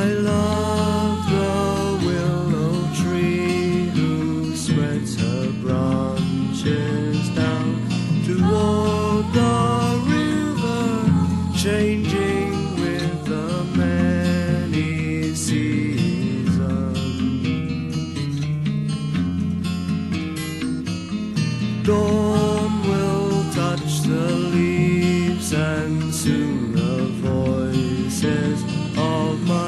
I love the willow tree who spreads her branches down toward the river, changing with the many seasons. Dawn will touch the leaves and soon the voices of my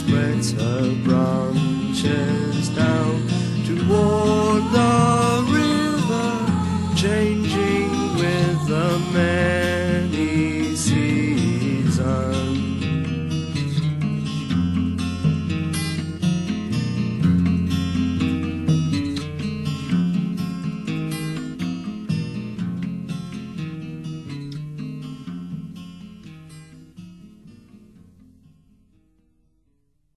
spreads her branches.